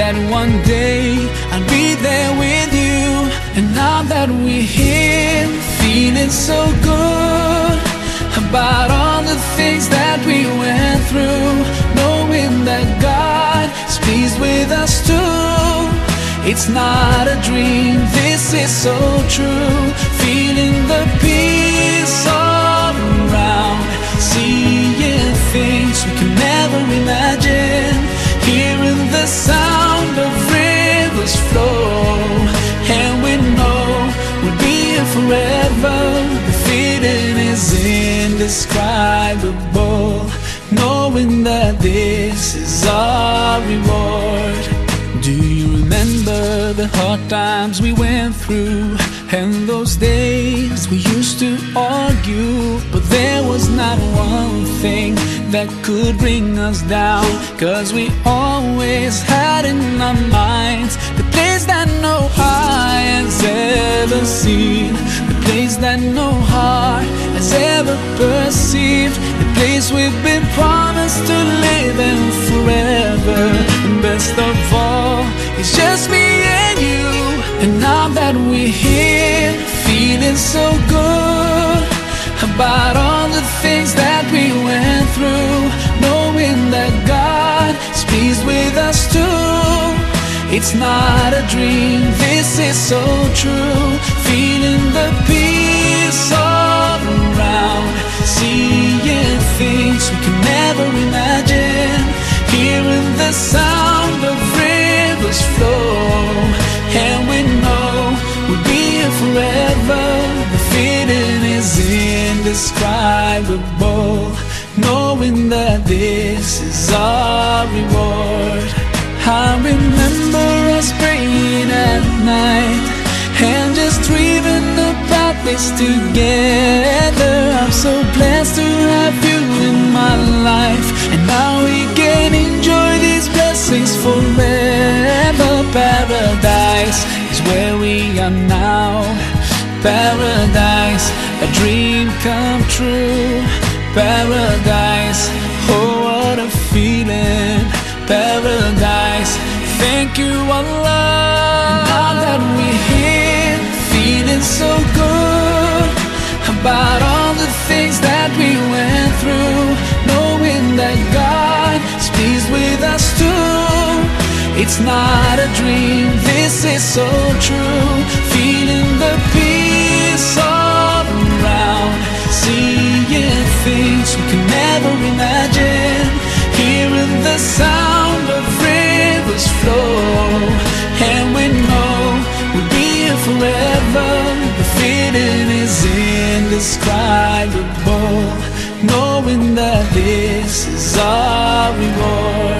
that one day I'll be there with you. And now that we're here, feeling so good about all the things that we went through, knowing that God is pleased with us too. It's not a dream, this is so true. Feeling the peace indescribable, knowing that this is our reward. Do you remember the hard times we went through? And those days we used to argue, but there was not one thing that could bring us down. Cause we always had in our minds the place that no eye has ever seen, the place that no to live in forever. And best of all, it's just me and you. And now that we're here, feeling so good about all the things that we went through, knowing that God is pleased with us too. It's not a dream, this is so true. Feeling the peace never imagine, hearing the sound of rivers flow, and we know we'll be here forever. The feeling is indescribable, knowing that this is our reward. I remember us praying at night and just dreaming about this together. Life, and now we can enjoy these blessings forever. Paradise is where we are now. Paradise, a dream come true. Paradise, oh what a feeling. Paradise, thank you Allah. Now that we're here, feeling so good about all the things that we went that God pleased with us too. It's not a dream, this is so true. Feeling the peace all around, seeing things we can never imagine, hearing the sound of rivers flow, and we know we'll be here forever. The feeling is indescribable, knowing that this is our reward.